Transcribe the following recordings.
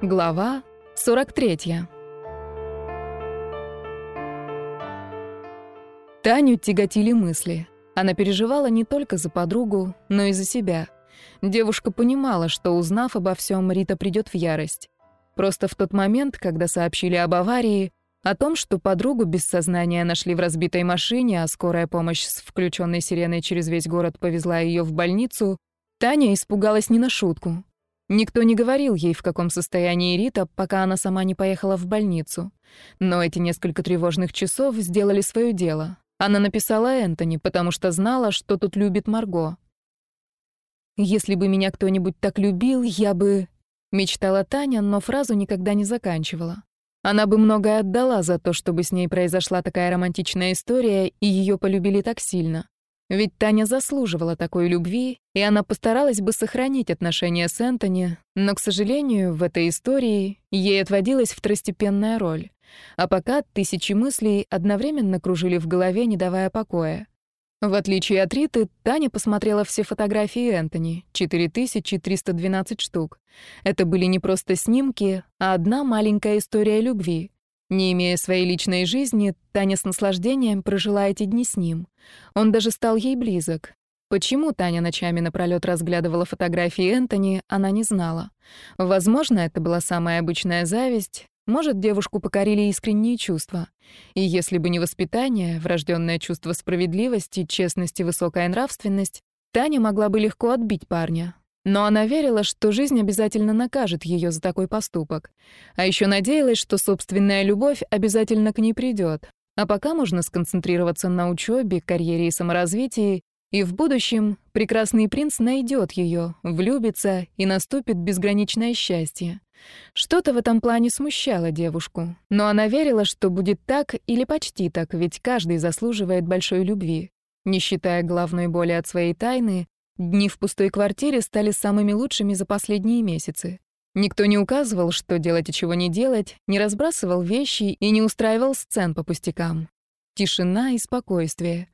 Глава 43. Таню тяготили мысли. Она переживала не только за подругу, но и за себя. Девушка понимала, что, узнав обо всем, Рита придет в ярость. Просто в тот момент, когда сообщили об аварии, о том, что подругу без сознания нашли в разбитой машине, а скорая помощь с включенной сиреной через весь город повезла ее в больницу, Таня испугалась не на шутку. Никто не говорил ей, в каком состоянии Рита, пока она сама не поехала в больницу. Но эти несколько тревожных часов сделали свое дело. Она написала Энтони, потому что знала, что тут любит Марго. «Если бы меня кто-нибудь так любил, я бы...» Мечтала Таня, но фразу никогда не заканчивала. Она бы многое отдала за то, чтобы с ней произошла такая романтичная история, и ее полюбили так сильно. Ведь Таня заслуживала такой любви, и она постаралась бы сохранить отношения с Энтони, но, к сожалению, в этой истории ей отводилась второстепенная роль. А пока тысячи мыслей одновременно кружили в голове, не давая покоя. В отличие от Риты, Таня посмотрела все фотографии Энтони, 4312 штук. Это были не просто снимки, а одна маленькая история любви. Не имея своей личной жизни, Таня с наслаждением прожила эти дни с ним. Он даже стал ей близок. Почему Таня ночами напролёт разглядывала фотографии Энтони, она не знала. Возможно, это была самая обычная зависть, может, девушку покорили искренние чувства. И если бы не воспитание, врожденное чувство справедливости, честности, высокая нравственность, Таня могла бы легко отбить парня. Но она верила, что жизнь обязательно накажет ее за такой поступок. А еще надеялась, что собственная любовь обязательно к ней придет. А пока можно сконцентрироваться на учебе, карьере и саморазвитии, и в будущем прекрасный принц найдет ее, влюбится и наступит безграничное счастье. Что-то в этом плане смущало девушку, но она верила, что будет так или почти так, ведь каждый заслуживает большой любви. Не считая главной боли от своей тайны, Дни в пустой квартире стали самыми лучшими за последние месяцы. Никто не указывал, что делать и чего не делать, не разбрасывал вещи и не устраивал сцен по пустякам. Тишина и спокойствие.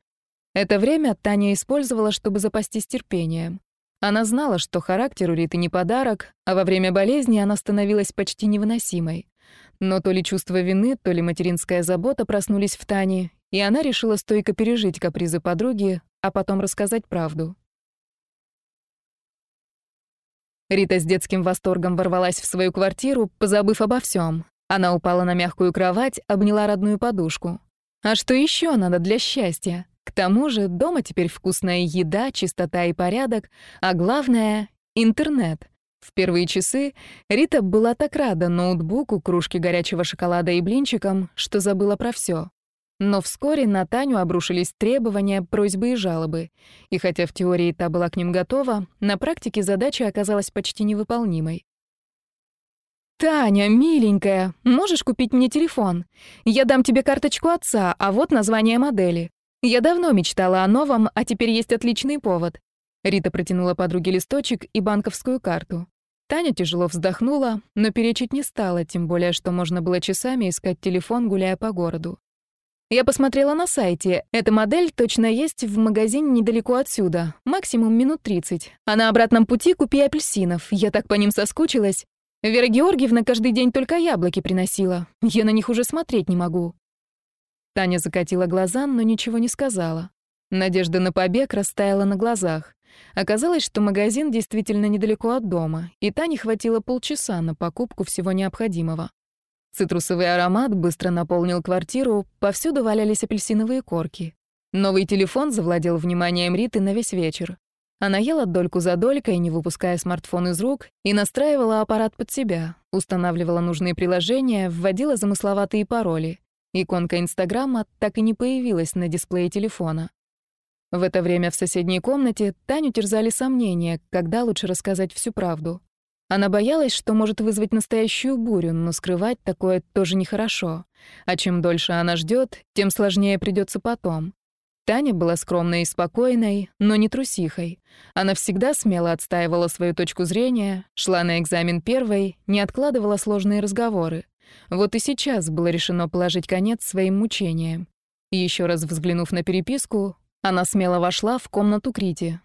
Это время Таня использовала, чтобы запастись терпением. Она знала, что характер у Риты не подарок, а во время болезни она становилась почти невыносимой. Но то ли чувство вины, то ли материнская забота проснулись в Тане, и она решила стойко пережить капризы подруги, а потом рассказать правду. Рита с детским восторгом ворвалась в свою квартиру, позабыв обо всем. Она упала на мягкую кровать, обняла родную подушку. А что еще надо для счастья? К тому же дома теперь вкусная еда, чистота и порядок, а главное — интернет. В первые часы Рита была так рада ноутбуку, кружке горячего шоколада и блинчикам, что забыла про все. Но вскоре на Таню обрушились требования, просьбы и жалобы. И хотя в теории та была к ним готова, на практике задача оказалась почти невыполнимой. «Таня, миленькая, можешь купить мне телефон? Я дам тебе карточку отца, а вот название модели. Я давно мечтала о новом, а теперь есть отличный повод». Рита протянула подруге листочек и банковскую карту. Таня тяжело вздохнула, но перечить не стала, тем более, что можно было часами искать телефон, гуляя по городу. Я посмотрела на сайте. Эта модель точно есть в магазине недалеко отсюда. Максимум минут 30. А на обратном пути купи апельсинов. Я так по ним соскучилась. Вера Георгиевна каждый день только яблоки приносила. Я на них уже смотреть не могу. Таня закатила глаза, но ничего не сказала. Надежда на побег растаяла на глазах. Оказалось, что магазин действительно недалеко от дома, и Тане хватило полчаса на покупку всего необходимого. Цитрусовый аромат быстро наполнил квартиру, повсюду валялись апельсиновые корки. Новый телефон завладел вниманием Риты на весь вечер. Она ела дольку за долькой, не выпуская смартфон из рук, и настраивала аппарат под себя, устанавливала нужные приложения, вводила замысловатые пароли. Иконка Инстаграма так и не появилась на дисплее телефона. В это время в соседней комнате Таню терзали сомнения, когда лучше рассказать всю правду. Она боялась, что может вызвать настоящую бурю, но скрывать такое тоже нехорошо. А чем дольше она ждет, тем сложнее придется потом. Таня была скромной и спокойной, но не трусихой. Она всегда смело отстаивала свою точку зрения, шла на экзамен первой, не откладывала сложные разговоры. Вот и сейчас было решено положить конец своим мучениям. Еще раз взглянув на переписку, она смело вошла в комнату Крити,